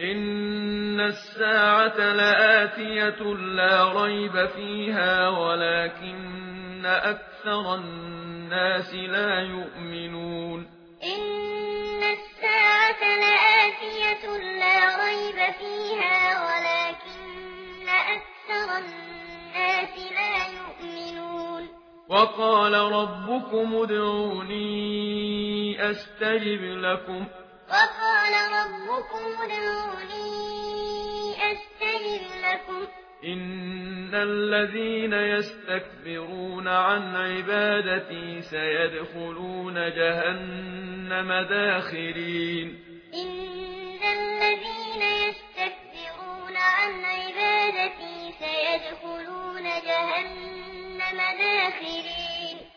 إن الساعة لآتية لا ريب فيها ولكن أكثر الناس لا يؤمنون إن الساعة لآتية لا ريب فيها ولكن أكثر الناس لا يؤمنون وقال ربكم ادعوني أستجب لكم وقال ربكم ادعوني أستجب لكم. إن الذين يستكبرون عن عبادتي سيدخلون جهنم داخرين. إن الذين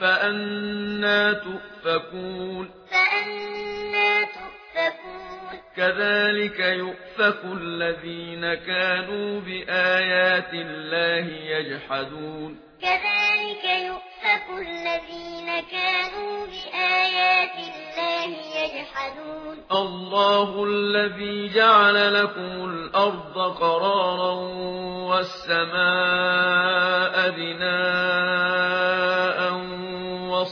فأنا تؤفكون فأنا تؤفكون كذلك يؤفك الذين كانوا بآيات الله يجحدون كذلك يؤفك الذين كانوا بآيات الله يجحدون الله الذي جعل لكم الأرض قرارا والسماء بناءً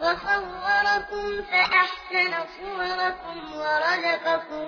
وصوركم فأحسن صوركم ورزقكم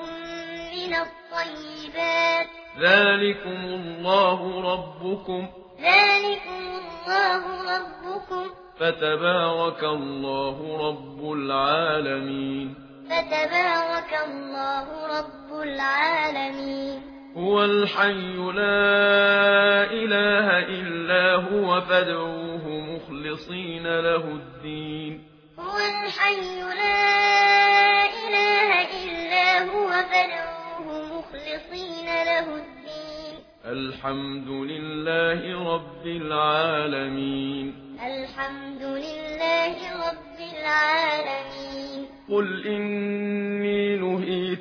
من الطيبات. ذلكم الله ربكم. ذلكم الله ربكم. فتبارك الله رب العالمين. فتبارك الله رب العالمين. هو الحي لا إله إلا هو فادعوه مخلصين له الدين. هو الحي لا إله إلا هو فادعوه مخلصين له الدين. الحمد لله رب العالمين. الحمد لله رب العالمين. قل إن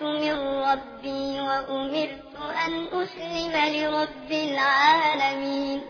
كنت من ربي وأمرت أن أسلم لرب العالمين